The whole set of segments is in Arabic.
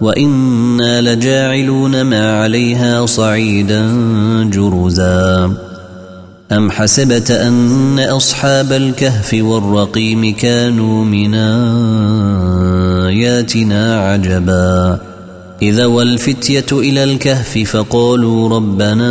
وإنا لجاعلون ما عليها صعيدا جرزا. أم حسبت أن أصحاب الكهف والرقيم كانوا من آياتنا عجبا. إذا والفتية إلى الكهف فقالوا ربنا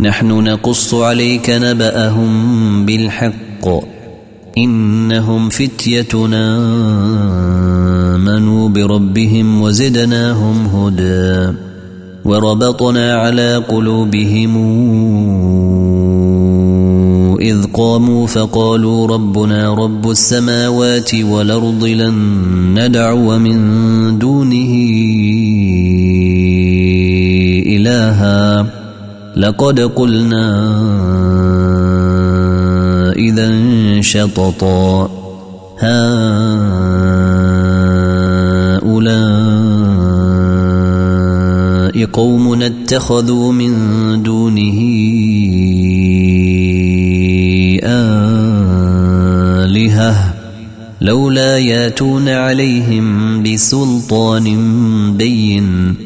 نحن نقص عليك نبأهم بالحق إنهم فتيتنا آمنوا بربهم وزدناهم هدى وربطنا على قلوبهم إذ قاموا فقالوا ربنا رب السماوات والأرض لن ندعو من دونه إلهًا لقد قلنا إذا شططا. هؤلاء قوم اتخذوا من دونه آلهة. لولا ياتون عليهم بسلطان بين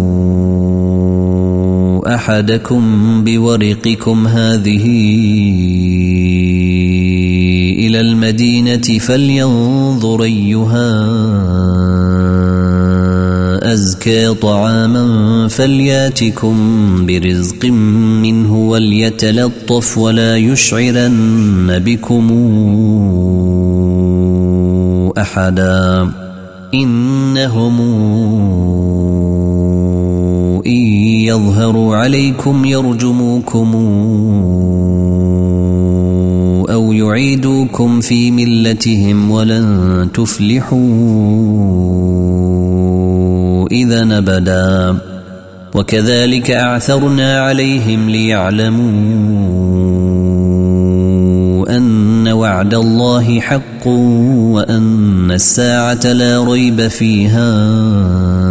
أحدكم بورقكم هذه إلى المدينة فلينظر أيها أزكى طعاما فلياتكم برزق منه وليتلطف ولا يشعرن بكم أحدا إنهم إن يظهروا عليكم يرجموكم أو يعيدوكم في ملتهم ولن تفلحوا إذا نبدا. وكذلك أعثرنا عليهم ليعلموا أن وعد الله حق وأن الساعة لا ريب فيها.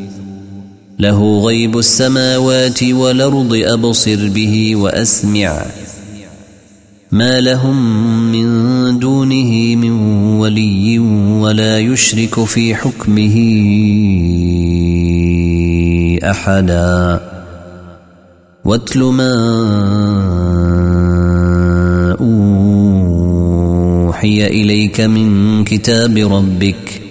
له غيب السماوات والأرض أبصر به وأسمع. ما لهم من دونه من ولي ولا يشرك في حكمه أحدا. واتل ما أوحي إليك من كتاب ربك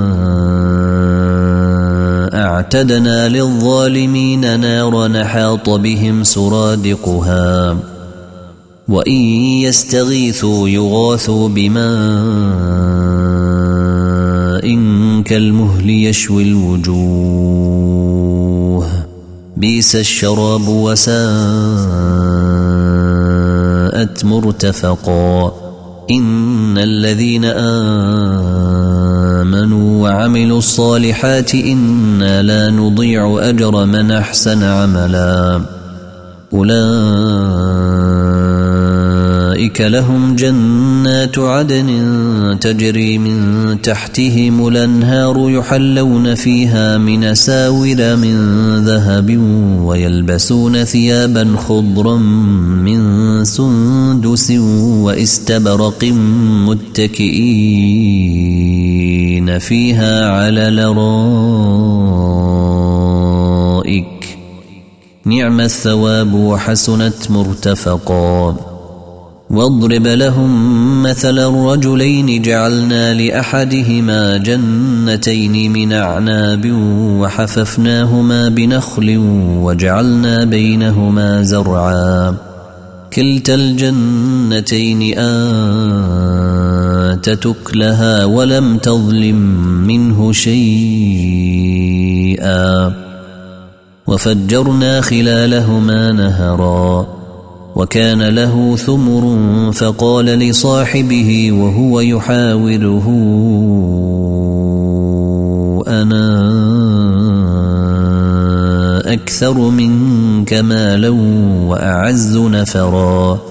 اعتدنا للظالمين نارا حاط بهم سرادقها. وإن يستغيثوا يغاثوا بماء كالمهل يشوي الوجوه. بيس الشراب وساءت مرتفقا. إن الذين آمنوا وعملوا الصالحات إنا لا نضيع أجر من أحسن عملا. أولئك لهم جنات عدن تجري من تحتهم الأنهار يحلون فيها من ساور من ذهب ويلبسون ثيابا خضرا من سندس وإستبرق متكئين. فيها على لرائك. نعم الثواب وحسنت مرتفقا. واضرب لهم مثل الرجلين جعلنا لأحدهما جنتين من أعناب وحففناهما بنخل وجعلنا بينهما زرعا. كلتا الجنتين اتت لها ولم تظلم منه شيئا. وفجرنا خلالهما نهرا. وكان له ثمر فقال لصاحبه وهو يحاوره أنا أكثر منك مالا وأعز نفرا.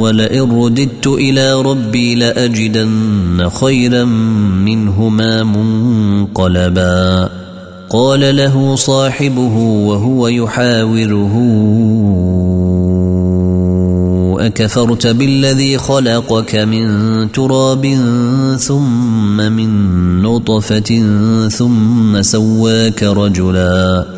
ولئن رددت إلى ربي لأجدن خيرا منهما منقلبا. قال له صاحبه وهو يحاوره أكفرت بالذي خلقك من تراب ثم من نطفة ثم سواك رجلا.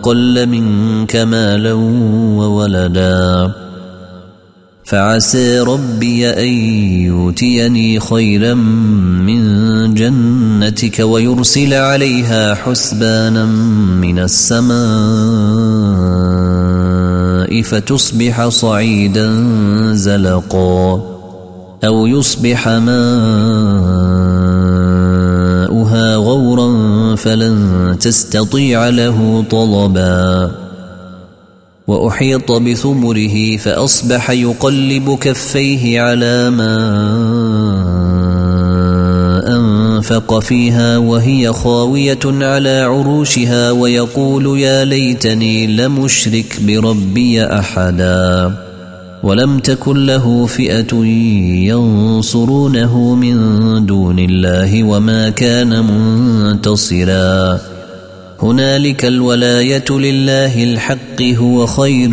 أقل منك مالا وولدا. فعسى ربي أن يؤتيني خيرا من جنتك ويرسل عليها حسبانا من السماء فتصبح صعيدا زلقا أو يصبح غورا فلن تستطيع له طلبا. وأحيط بثمره فأصبح يقلب كفيه على ما أنفق فيها وهي خاوية على عروشها ويقول يا ليتني لم اشرك بربي أحدا. ولم تكن له فئة ينصرونه من دون الله وما كان منتصرا. هنالك الولاية لله الحق هو خير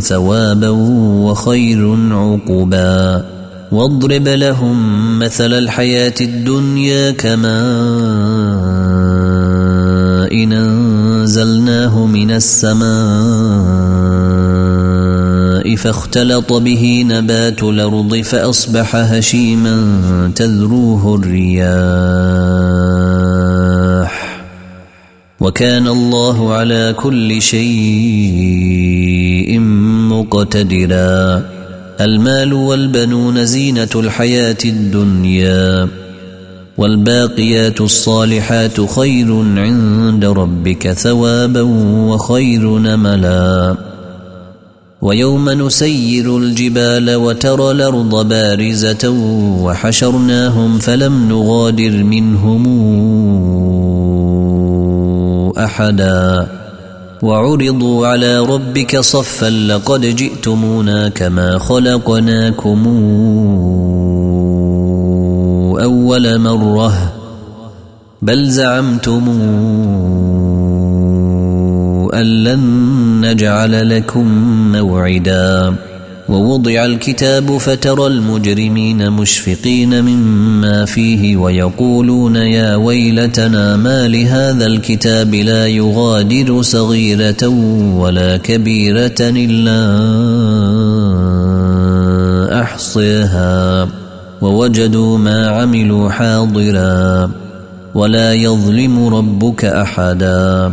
ثوابا وخير عقبا. واضرب لهم مثل الحياة الدنيا كما إن أنزلناه من السماء. فاختلط به نبات الأرض فأصبح هشيما تذروه الرياح. وكان الله على كل شيء مقتدرا. المال والبنون زينة الحياة الدنيا. والباقيات الصالحات خير عند ربك ثوابا وخير نملا. ويوم نسير الجبال وترى الأرض بارزة وحشرناهم فلم نغادر منهم أحدا. وعرضوا على ربك صفا لقد جئتمونا كما خلقناكم أول مرة. بل زعمتم أن لن نجعل لكم موعدا ووضع الكتاب فترى المجرمين مشفقين مما فيه ويقولون يا ويلتنا ما لهذا الكتاب لا يغادر صغيرة ولا كبيرة إلا أحصيها ووجدوا ما عملوا حاضرا ولا يظلم ربك أحدا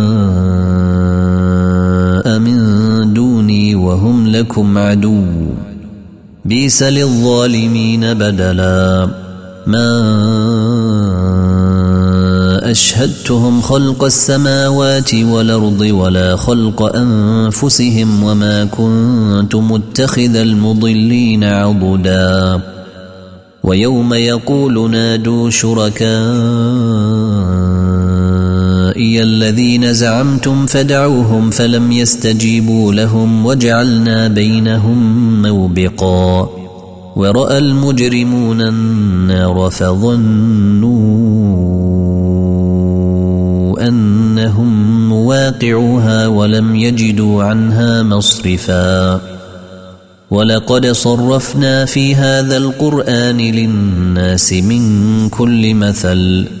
لكم عدو. بيس للظالمين بدلا. ما أشهدتهم خلق السماوات والأرض ولا خلق أنفسهم وما كنت متخذ المضلين عضداً. ويوم يقول نادوا شركائي الذين زعمتم فدعوهم فلم يستجيبوا لهم وجعلنا بينهم موبقا. ورأى المجرمون النار فظنوا أنهم مواقعوها ولم يجدوا عنها مصرفا. ولقد صرفنا في هذا القرآن للناس من كل مثل.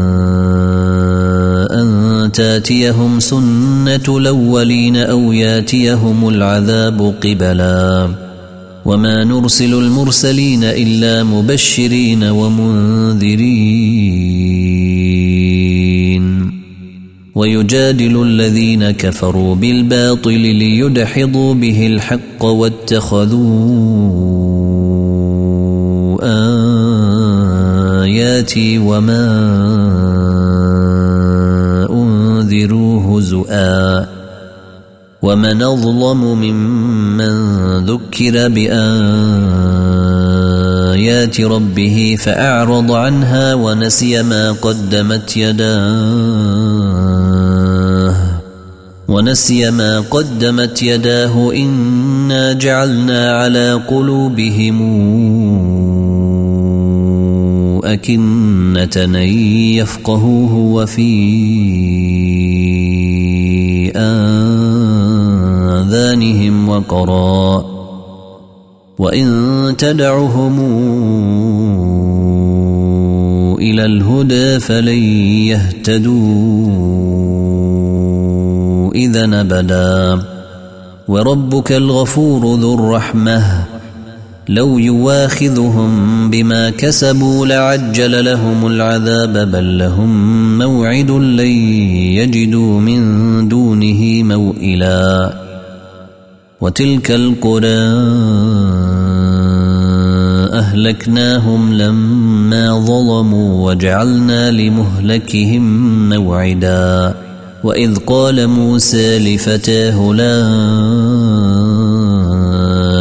تاتيهم سنة الأولين أو ياتيهم العذاب قبلا. وما نرسل المرسلين إلا مبشرين ومنذرين. ويجادل الذين كفروا بالباطل ليدحضوا به الحق واتخذوا آياتي وما أنذروا هزؤا ومن أظلم ممن ذكر بآيات ربه فأعرض عنها ونسي ما قدمت يداه ونسي ما قدمت يداه إنا جعلنا على قلوبهم أكنة يفقهوه وفي آذانهم وقرا. وإن تدعهم إلى الهدى فلن يهتدوا إذا أبدا. وربك الغفور ذو الرحمة. لو يواخذهم بما كسبوا لعجل لهم العذاب بل لهم موعد لن يجدوا من دونه موئلا. وتلك القرى أهلكناهم لما ظلموا وجعلنا لمهلكهم موعدا. وإذ قال موسى لفتاه لا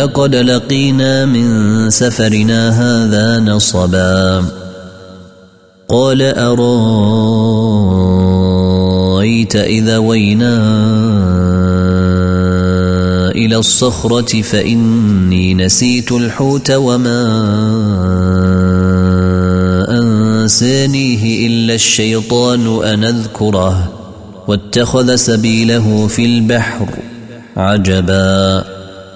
لقد لقينا من سفرنا هذا نصبا. قال أرأيت إذا وينا إلى الصخرة فإني نسيت الحوت وما أنسانيه إلا الشيطان أن أذكره واتخذ سبيله في البحر عجبا.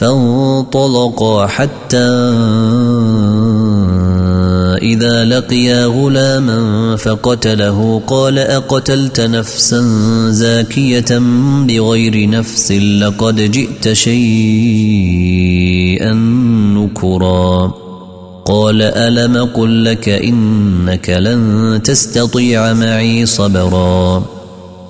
فانطلقا حتى إذا لقيا غلاما فقتله. قال أقتلت نفسا زاكية بغير نفس؟ لقد جئت شيئا نكرا. قال ألم قل لك إنك لن تستطيع معي صبرا؟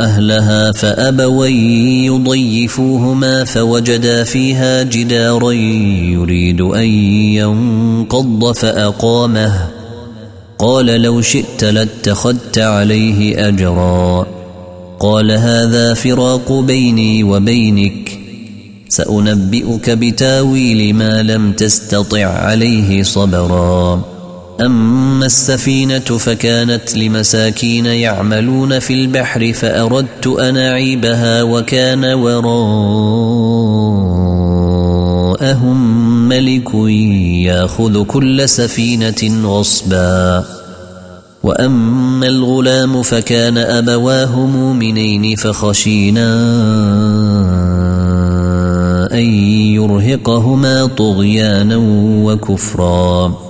أهلها فأبوا يضيفوهما فوجدا فيها جدارا يريد أن ينقض فأقامه. قال لو شئت لاتخذت عليه أجرا. قال هذا فراق بيني وبينك. سأنبئك بتاويل ما لم تستطع عليه صبرا. أما السفينة فكانت لمساكين يعملون في البحر فأردت أن أعيبها وكان وراءهم ملك يأخذ كل سفينة غصبا. وأما الغلام فكان أبواه مؤمنين فخشينا أن يرهقهما طغيانا وكفرا.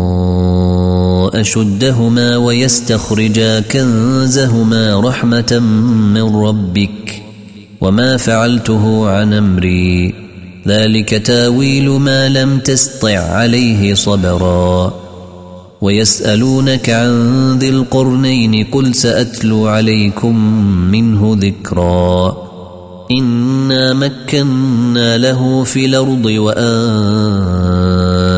أشدهما ويستخرجا كنزهما رحمة من ربك وما فعلته عن أمري. ذلك تاويل ما لم تسطع عليه صبرا. ويسألونك عن ذي القرنين قل سأتلو عليكم منه ذكرا. إنا مكنا له في الأرض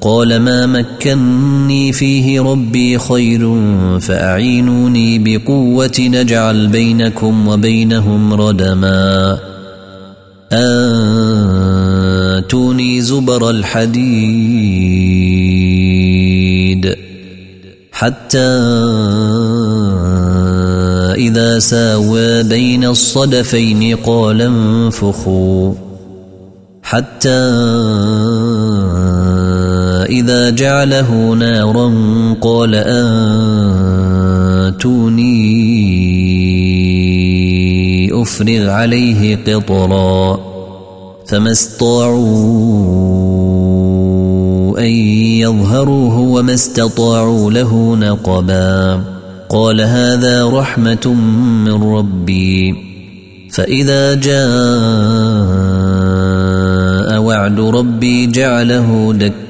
قال ما مكني فيه ربي خير فأعينوني بقوة نجعل بينكم وبينهم ردما. آتوني زبر الحديد. حتى إذا ساوى بين الصدفين قال انفخوا. حتى إذا جعله نارا قال آتوني أفرغ عليه قطرا فما استطاعوا أن يظهروه وما استطاعوا له نقبا قال هذا رحمة من ربي فإذا جاء وعد ربي جعله دكا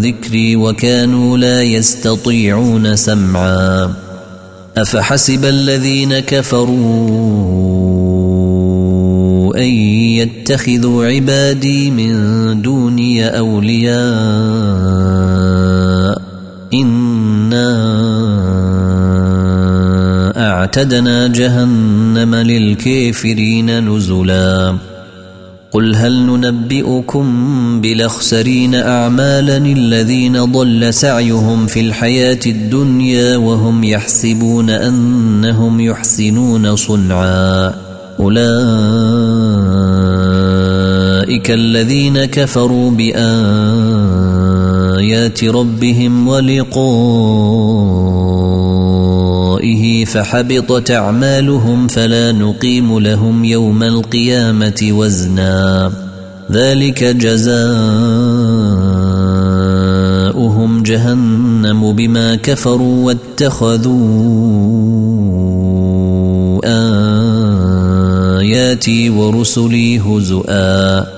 ذكري وكانوا لا يستطيعون سمعا. أفحسب الذين كفروا أن يتخذوا عبادي من دوني أولياء؟ إنا أعتدنا جهنم للكافرين نزلا. قل هل ننبئكم بالأخسرين اعمالا الذين ضل سعيهم في الحياة الدنيا وهم يحسبون أنهم يحسنون صنعا؟ أولئك الذين كفروا بآيات ربهم ولقائه فحبطت أعمالهم فلا نقيم لهم يوم القيامة وزنا. ذلك جزاؤهم جهنم بما كفروا واتخذوا آياتي ورسلي هزؤا.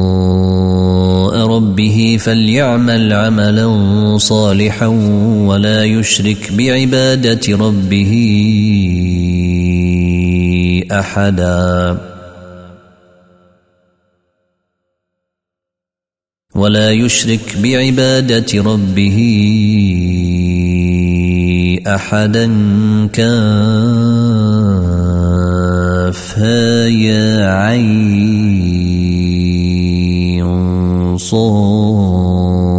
ربه فليعمل عملا صالحا ولا يشرك بعبادة ربه أحدا. ولا يشرك بعبادة ربه أحدا كافها يا عين. صاد.